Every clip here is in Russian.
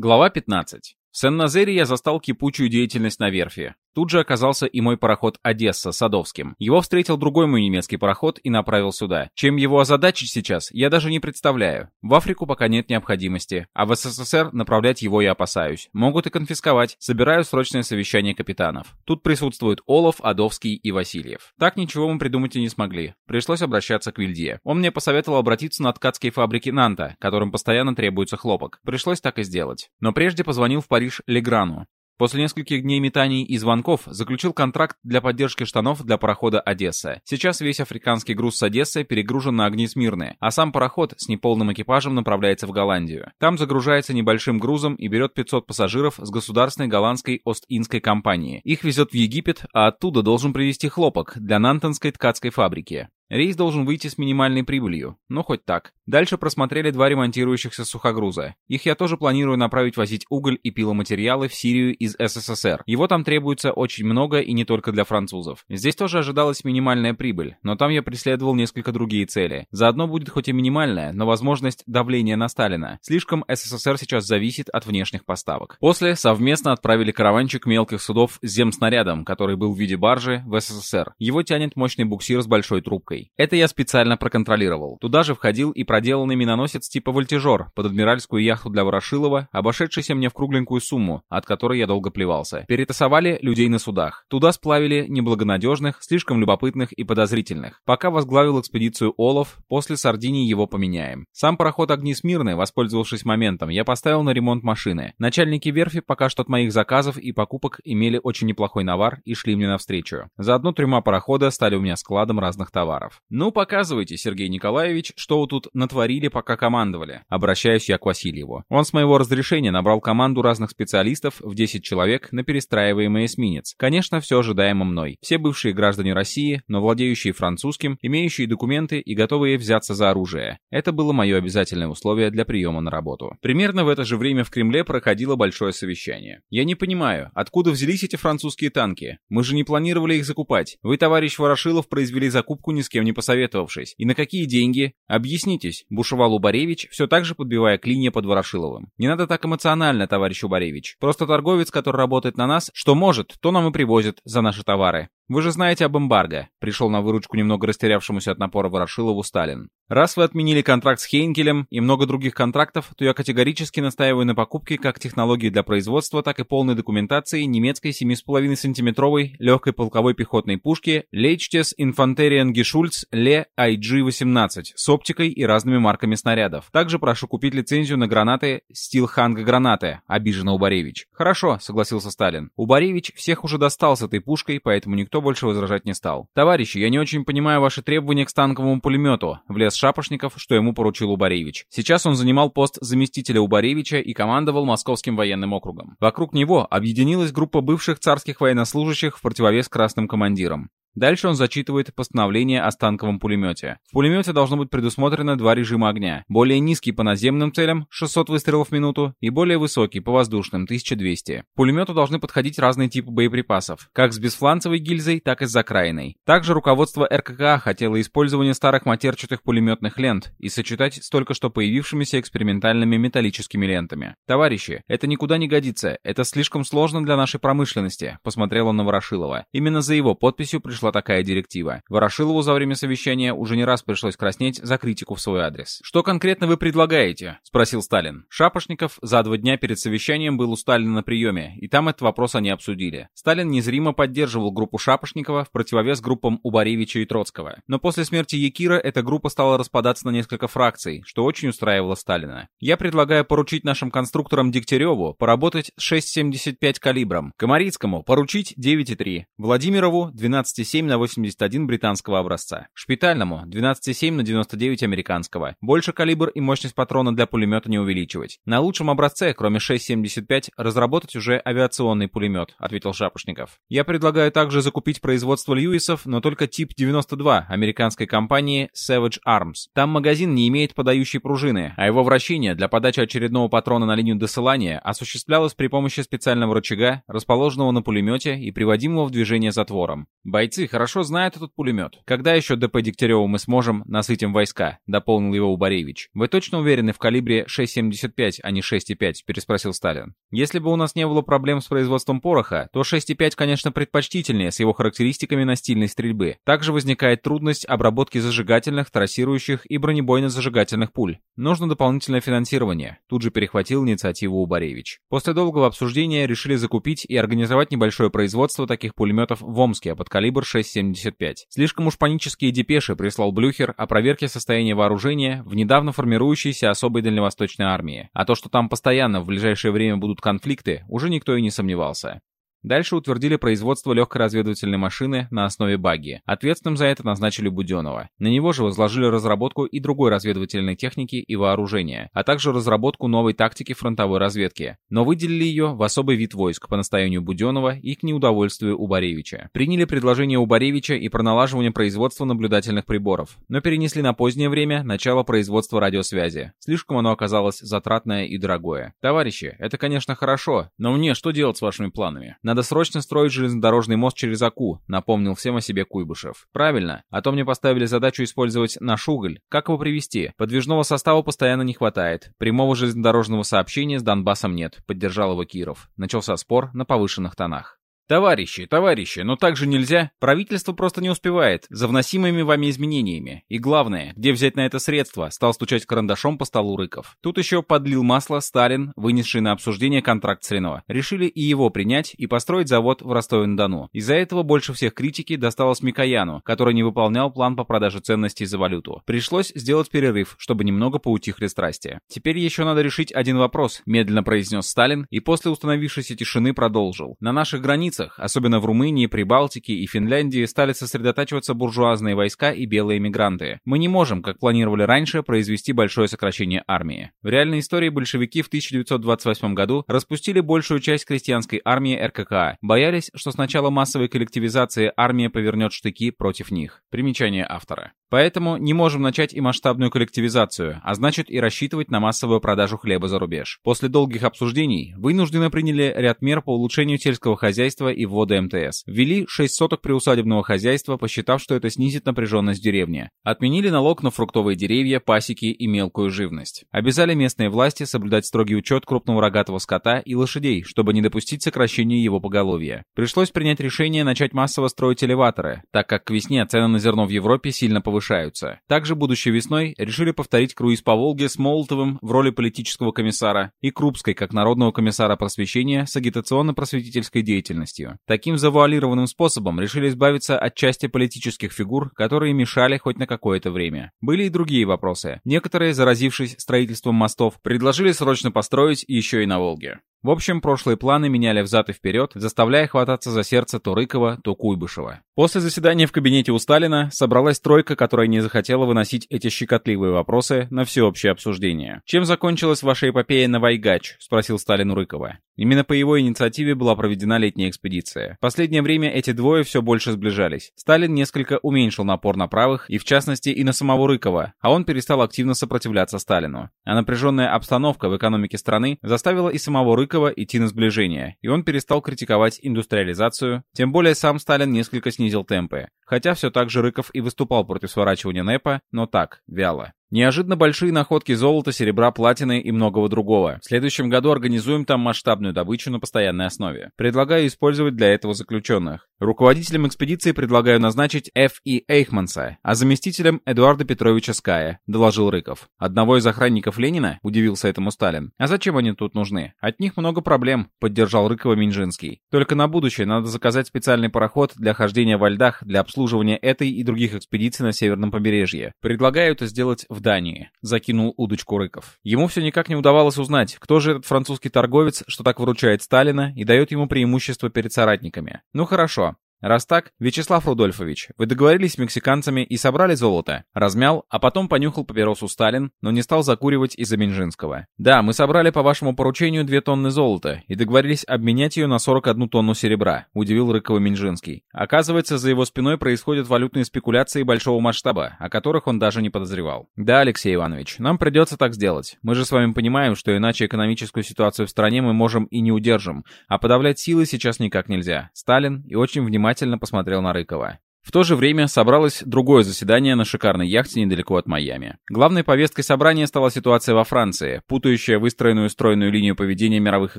Глава 15. В Сен-Назере я застал кипучую деятельность на верфи. Тут же оказался и мой пароход «Одесса» Садовским. Его встретил другой мой немецкий пароход и направил сюда. Чем его озадачить сейчас, я даже не представляю. В Африку пока нет необходимости, а в СССР направлять его я опасаюсь. Могут и конфисковать. Собираю срочное совещание капитанов. Тут присутствуют Олов, Адовский и Васильев. Так ничего мы придумать и не смогли. Пришлось обращаться к Вильде. Он мне посоветовал обратиться на ткацкие фабрики Нанта, которым постоянно требуется хлопок. Пришлось так и сделать. Но прежде позвонил в Париж Леграну. После нескольких дней метаний и звонков заключил контракт для поддержки штанов для парохода «Одесса». Сейчас весь африканский груз с Одессы перегружен на огни Смирны, а сам пароход с неполным экипажем направляется в Голландию. Там загружается небольшим грузом и берет 500 пассажиров с государственной голландской Ост-Индской компании. Их везет в Египет, а оттуда должен привезти хлопок для Нантонской ткацкой фабрики. Рейс должен выйти с минимальной прибылью, но хоть так. Дальше просмотрели два ремонтирующихся сухогруза. Их я тоже планирую направить возить уголь и пиломатериалы в Сирию из СССР. Его там требуется очень много и не только для французов. Здесь тоже ожидалась минимальная прибыль, но там я преследовал несколько другие цели. Заодно будет хоть и минимальная, но возможность давления на Сталина. Слишком СССР сейчас зависит от внешних поставок. После совместно отправили караванчик мелких судов с земснарядом, который был в виде баржи в СССР. Его тянет мощный буксир с большой трубкой трубкой. Это я специально проконтролировал. Туда же входил и проделанный миноносец типа «Вольтежер» под адмиральскую яхту для Ворошилова, обошедшийся мне в кругленькую сумму, от которой я долго плевался. Перетасовали людей на судах. Туда сплавили неблагонадежных, слишком любопытных и подозрительных. Пока возглавил экспедицию Олов, после Сардинии его поменяем. Сам пароход «Огни Смирны», воспользовавшись моментом, я поставил на ремонт машины. Начальники верфи пока что от моих заказов и покупок имели очень неплохой навар и шли мне навстречу. Заодно трюма парохода стали у меня складом разных товаров товаров. «Ну, показывайте, Сергей Николаевич, что вы тут натворили, пока командовали». Обращаюсь я к Васильеву. Он с моего разрешения набрал команду разных специалистов в 10 человек на перестраиваемый эсминец. Конечно, все ожидаемо мной. Все бывшие граждане России, но владеющие французским, имеющие документы и готовые взяться за оружие. Это было мое обязательное условие для приема на работу. Примерно в это же время в Кремле проходило большое совещание. Я не понимаю, откуда взялись эти французские танки? Мы же не планировали их закупать. Вы, товарищ Ворошилов, произвели закупку ни с кем кем не посоветовавшись. И на какие деньги? Объяснитесь, бушевал Убаревич, все так же подбивая клинья под Ворошиловым. Не надо так эмоционально, товарищ Убаревич. Просто торговец, который работает на нас, что может, то нам и привозит за наши товары. Вы же знаете об эмбарго. Пришел на выручку немного растерявшемуся от напора Ворошилову Сталин. Раз вы отменили контракт с Хейнкелем и много других контрактов, то я категорически настаиваю на покупке как технологии для производства, так и полной документации немецкой 7,5 сантиметровой легкой полковой пехотной пушки Leichtes Infanterien Geschulz Le IG-18 с оптикой и разными марками снарядов. Также прошу купить лицензию на гранаты Стилханг гранаты, обиженно Убаревич. Хорошо, согласился Сталин. Убаревич всех уже достал с этой пушкой, поэтому никто больше возражать не стал. «Товарищи, я не очень понимаю ваши требования к станковому пулемету», влез Шапошников, что ему поручил Убаревич. Сейчас он занимал пост заместителя Убаревича и командовал Московским военным округом. Вокруг него объединилась группа бывших царских военнослужащих в противовес красным командирам. Дальше он зачитывает постановление о станковом пулемете. В пулемете должно быть предусмотрено два режима огня. Более низкий по наземным целям 600 выстрелов в минуту и более высокий по воздушным 1200. К пулемету должны подходить разные типы боеприпасов, как с бесфланцевой гильзой, так и с закраиной. Также руководство РККА хотело использование старых матерчатых пулеметных лент и сочетать с только что появившимися экспериментальными металлическими лентами. Товарищи, это никуда не годится, это слишком сложно для нашей промышленности, посмотрел он на Ворошилова. Именно за его подписью пришла пришла такая директива. Ворошилову за время совещания уже не раз пришлось краснеть за критику в свой адрес. «Что конкретно вы предлагаете?» — спросил Сталин. Шапошников за два дня перед совещанием был у Сталина на приеме, и там этот вопрос они обсудили. Сталин незримо поддерживал группу Шапошникова в противовес группам Убаревича и Троцкого. Но после смерти Якира эта группа стала распадаться на несколько фракций, что очень устраивало Сталина. Я предлагаю поручить нашим конструкторам Дегтяреву поработать с 6,75 калибром, Комарицкому поручить 9,3, Владимирову 12,7 12,7 на 81 британского образца. Шпитальному 12,7 на 99 американского. Больше калибр и мощность патрона для пулемета не увеличивать. На лучшем образце, кроме 6,75, разработать уже авиационный пулемет, ответил Шапошников. Я предлагаю также закупить производство Льюисов, но только тип 92 американской компании Savage Arms. Там магазин не имеет подающей пружины, а его вращение для подачи очередного патрона на линию досылания осуществлялось при помощи специального рычага, расположенного на пулемете и приводимого в движение затвором. Бойцы бойцы хорошо знают этот пулемет. Когда еще ДП Дегтярева мы сможем насытим войска?» — дополнил его Убаревич. «Вы точно уверены в калибре 6,75, а не 6,5?» — переспросил Сталин. «Если бы у нас не было проблем с производством пороха, то 6,5, конечно, предпочтительнее с его характеристиками настильной стрельбы. Также возникает трудность обработки зажигательных, трассирующих и бронебойно-зажигательных пуль. Нужно дополнительное финансирование. Тут же перехватил инициативу Убаревич. После долгого обсуждения решили закупить и организовать небольшое производство таких пулеметов в Омске под калибр 6,75. Слишком уж панические депеши прислал Блюхер о проверке состояния вооружения в недавно формирующейся особой дальневосточной армии. А то, что там постоянно в ближайшее время будут конфликты, уже никто и не сомневался. Дальше утвердили производство легкой разведывательной машины на основе багги. Ответственным за это назначили Буденова. На него же возложили разработку и другой разведывательной техники и вооружения, а также разработку новой тактики фронтовой разведки. Но выделили ее в особый вид войск по настоянию Буденова и к неудовольствию Убаревича. Приняли предложение Убаревича и про налаживание производства наблюдательных приборов, но перенесли на позднее время начало производства радиосвязи. Слишком оно оказалось затратное и дорогое. Товарищи, это, конечно, хорошо, но мне что делать с вашими планами? Надо срочно строить железнодорожный мост через Аку, напомнил всем о себе Куйбышев. Правильно, а то мне поставили задачу использовать наш уголь. Как его привести? Подвижного состава постоянно не хватает. Прямого железнодорожного сообщения с Донбассом нет, поддержал его Киров. Начался спор на повышенных тонах. Товарищи, товарищи, но так же нельзя. Правительство просто не успевает за вносимыми вами изменениями. И главное, где взять на это средства, стал стучать карандашом по столу Рыков. Тут еще подлил масло Сталин, вынесший на обсуждение контракт с Рено. Решили и его принять и построить завод в Ростове-на-Дону. Из-за этого больше всех критики досталось Микояну, который не выполнял план по продаже ценностей за валюту. Пришлось сделать перерыв, чтобы немного поутихли страсти. Теперь еще надо решить один вопрос, медленно произнес Сталин и после установившейся тишины продолжил. На наших границах границах, особенно в Румынии, Прибалтике и Финляндии, стали сосредотачиваться буржуазные войска и белые мигранты. Мы не можем, как планировали раньше, произвести большое сокращение армии. В реальной истории большевики в 1928 году распустили большую часть крестьянской армии РККА. Боялись, что с начала массовой коллективизации армия повернет штыки против них. Примечание автора. Поэтому не можем начать и масштабную коллективизацию, а значит и рассчитывать на массовую продажу хлеба за рубеж. После долгих обсуждений вынуждены приняли ряд мер по улучшению сельского хозяйства и ввода МТС. Ввели 6 соток приусадебного хозяйства, посчитав, что это снизит напряженность деревни. Отменили налог на фруктовые деревья, пасеки и мелкую живность. Обязали местные власти соблюдать строгий учет крупного рогатого скота и лошадей, чтобы не допустить сокращения его поголовья. Пришлось принять решение начать массово строить элеваторы, так как к весне цены на зерно в Европе сильно повышаются. Также будущей весной решили повторить круиз по Волге с Молотовым в роли политического комиссара и Крупской как народного комиссара просвещения с агитационно-просветительской деятельностью. Таким завуалированным способом решили избавиться от части политических фигур, которые мешали хоть на какое-то время. Были и другие вопросы. Некоторые, заразившись строительством мостов, предложили срочно построить еще и на Волге. В общем, прошлые планы меняли взад и вперед, заставляя хвататься за сердце то Рыкова, то Куйбышева. После заседания в кабинете у Сталина собралась тройка, которая не захотела выносить эти щекотливые вопросы на всеобщее обсуждение. «Чем закончилась ваша эпопея на Вайгач?» — спросил Сталин у Рыкова. Именно по его инициативе была проведена летняя экспедиция. В последнее время эти двое все больше сближались. Сталин несколько уменьшил напор на правых, и в частности и на самого Рыкова, а он перестал активно сопротивляться Сталину. А напряженная обстановка в экономике страны заставила и самого Рыкова идти на сближение, и он перестал критиковать индустриализацию, тем более сам Сталин несколько снизил темпы. Хотя все так же Рыков и выступал против сворачивания НЭПа, но так, вяло. Неожиданно большие находки золота, серебра, платины и многого другого. В следующем году организуем там масштабную добычу на постоянной основе. Предлагаю использовать для этого заключенных. Руководителем экспедиции предлагаю назначить Ф. И. Эйхманса, а заместителем Эдуарда Петровича Ская, доложил Рыков. Одного из охранников Ленина? Удивился этому Сталин. А зачем они тут нужны? От них много проблем, поддержал Рыкова Минжинский. Только на будущее надо заказать специальный пароход для хождения во льдах для обслуживания этой и других экспедиций на северном побережье. Предлагаю это сделать в в Дании», — закинул удочку Рыков. Ему все никак не удавалось узнать, кто же этот французский торговец, что так выручает Сталина и дает ему преимущество перед соратниками. Ну хорошо, Раз так, Вячеслав Рудольфович, вы договорились с мексиканцами и собрали золото. Размял, а потом понюхал папиросу Сталин, но не стал закуривать из-за Минжинского. Да, мы собрали по вашему поручению 2 тонны золота и договорились обменять ее на 41 тонну серебра, удивил Рыкова Минжинский. Оказывается, за его спиной происходят валютные спекуляции большого масштаба, о которых он даже не подозревал. Да, Алексей Иванович, нам придется так сделать. Мы же с вами понимаем, что иначе экономическую ситуацию в стране мы можем и не удержим, а подавлять силы сейчас никак нельзя. Сталин и очень внимательно внимательно посмотрел на Рыкова. В то же время собралось другое заседание на шикарной яхте недалеко от Майами. Главной повесткой собрания стала ситуация во Франции, путающая выстроенную стройную линию поведения мировых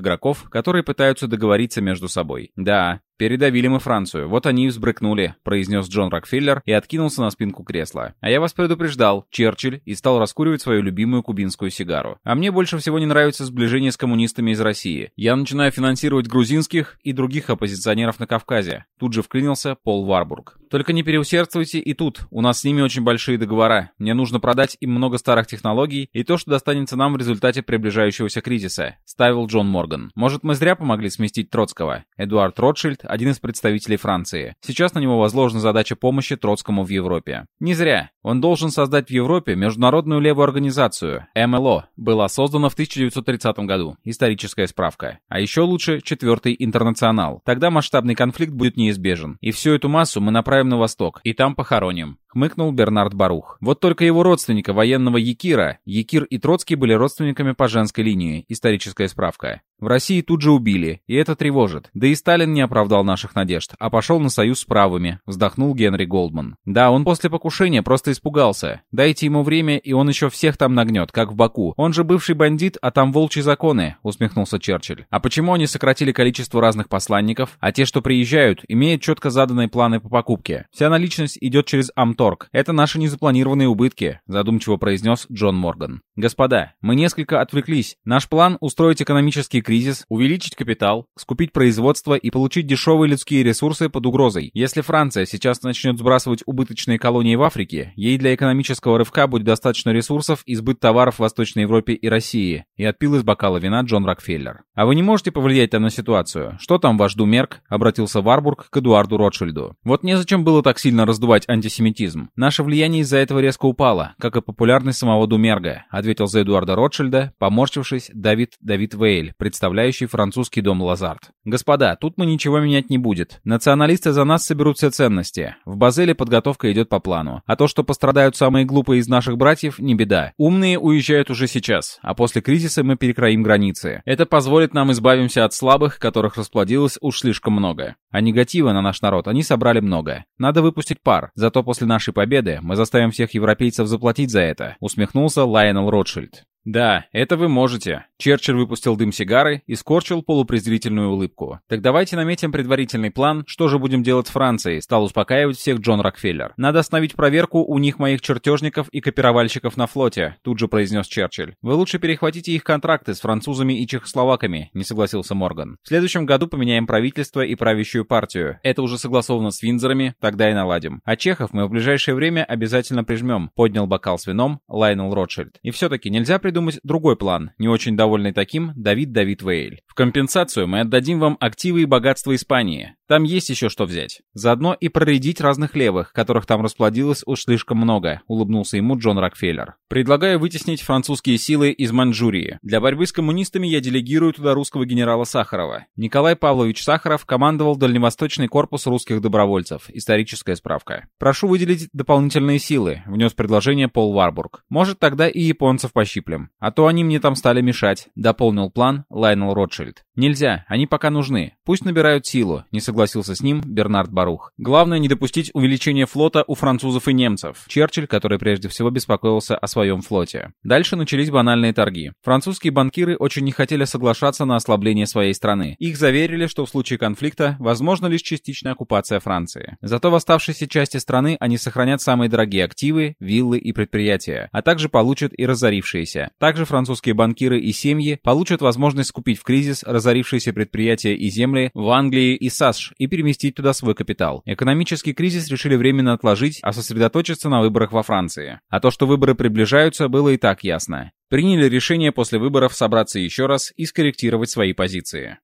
игроков, которые пытаются договориться между собой. Да, «Передавили мы Францию, вот они и взбрыкнули», — произнес Джон Рокфеллер и откинулся на спинку кресла. «А я вас предупреждал, Черчилль, и стал раскуривать свою любимую кубинскую сигару. А мне больше всего не нравится сближение с коммунистами из России. Я начинаю финансировать грузинских и других оппозиционеров на Кавказе». Тут же вклинился Пол Варбург. «Только не переусердствуйте и тут. У нас с ними очень большие договора. Мне нужно продать им много старых технологий и то, что достанется нам в результате приближающегося кризиса», — ставил Джон Морган. «Может, мы зря помогли сместить Троцкого?» Эдуард Ротшильд один из представителей Франции. Сейчас на него возложена задача помощи Троцкому в Европе. Не зря. Он должен создать в Европе международную левую организацию. МЛО была создана в 1930 году. Историческая справка. А еще лучше Четвертый Интернационал. Тогда масштабный конфликт будет неизбежен. И всю эту массу мы направим на восток. И там похороним хмыкнул Бернард Барух. Вот только его родственника, военного Якира, Якир и Троцкий были родственниками по женской линии, историческая справка. В России тут же убили, и это тревожит. Да и Сталин не оправдал наших надежд, а пошел на союз с правыми, вздохнул Генри Голдман. Да, он после покушения просто испугался. Дайте ему время, и он еще всех там нагнет, как в Баку. Он же бывший бандит, а там волчьи законы, усмехнулся Черчилль. А почему они сократили количество разных посланников, а те, что приезжают, имеют четко заданные планы по покупке? Вся наличность идет через Амт Торг. Это наши незапланированные убытки», — задумчиво произнес Джон Морган. «Господа, мы несколько отвлеклись. Наш план — устроить экономический кризис, увеличить капитал, скупить производство и получить дешевые людские ресурсы под угрозой. Если Франция сейчас начнет сбрасывать убыточные колонии в Африке, ей для экономического рывка будет достаточно ресурсов и сбыт товаров в Восточной Европе и России», — и отпил из бокала вина Джон Рокфеллер. «А вы не можете повлиять там на ситуацию? Что там ваш Думерк?» — обратился Варбург к Эдуарду Ротшильду. «Вот незачем было так сильно раздувать антисемитизм коммунизм. Наше влияние из-за этого резко упало, как и популярность самого Думерга, ответил за Эдуарда Ротшильда, поморщившись, Давид Давид Вейль, представляющий французский дом Лазарт. Господа, тут мы ничего менять не будет. Националисты за нас соберут все ценности. В Базеле подготовка идет по плану. А то, что пострадают самые глупые из наших братьев, не беда. Умные уезжают уже сейчас, а после кризиса мы перекроим границы. Это позволит нам избавимся от слабых, которых расплодилось уж слишком много. А негатива на наш народ они собрали много. Надо выпустить пар, зато после нашей победы мы заставим всех европейцев заплатить за это», — усмехнулся Лайонел Ротшильд. «Да, это вы можете». Черчилль выпустил дым сигары и скорчил полупрезрительную улыбку. «Так давайте наметим предварительный план, что же будем делать с Францией», стал успокаивать всех Джон Рокфеллер. «Надо остановить проверку у них моих чертежников и копировальщиков на флоте», тут же произнес Черчилль. «Вы лучше перехватите их контракты с французами и чехословаками», не согласился Морган. «В следующем году поменяем правительство и правящую партию. Это уже согласовано с Винзорами, тогда и наладим. А чехов мы в ближайшее время обязательно прижмем», поднял бокал с вином Лайнел Ротшильд. «И все-таки нельзя придумать другой план, не очень довольный таким Давид Давид Вейль. В компенсацию мы отдадим вам активы и богатства Испании. Там есть еще что взять. Заодно и проредить разных левых, которых там расплодилось уж слишком много, улыбнулся ему Джон Рокфеллер. Предлагаю вытеснить французские силы из Маньчжурии. Для борьбы с коммунистами я делегирую туда русского генерала Сахарова. Николай Павлович Сахаров командовал Дальневосточный корпус русских добровольцев. Историческая справка. Прошу выделить дополнительные силы, внес предложение Пол Варбург. Может, тогда и японцев пощиплем. А то они мне там стали мешать, дополнил план Лайнел Ротшильд. Нельзя, они пока нужны. Пусть набирают силу, не согласился согласился с ним Бернард Барух. Главное не допустить увеличения флота у французов и немцев. Черчилль, который прежде всего беспокоился о своем флоте. Дальше начались банальные торги. Французские банкиры очень не хотели соглашаться на ослабление своей страны. Их заверили, что в случае конфликта возможна лишь частичная оккупация Франции. Зато в оставшейся части страны они сохранят самые дорогие активы, виллы и предприятия, а также получат и разорившиеся. Также французские банкиры и семьи получат возможность купить в кризис разорившиеся предприятия и земли в Англии и САСШ и переместить туда свой капитал. Экономический кризис решили временно отложить, а сосредоточиться на выборах во Франции. А то, что выборы приближаются, было и так ясно. Приняли решение после выборов собраться еще раз и скорректировать свои позиции.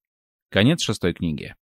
Конец шестой книги.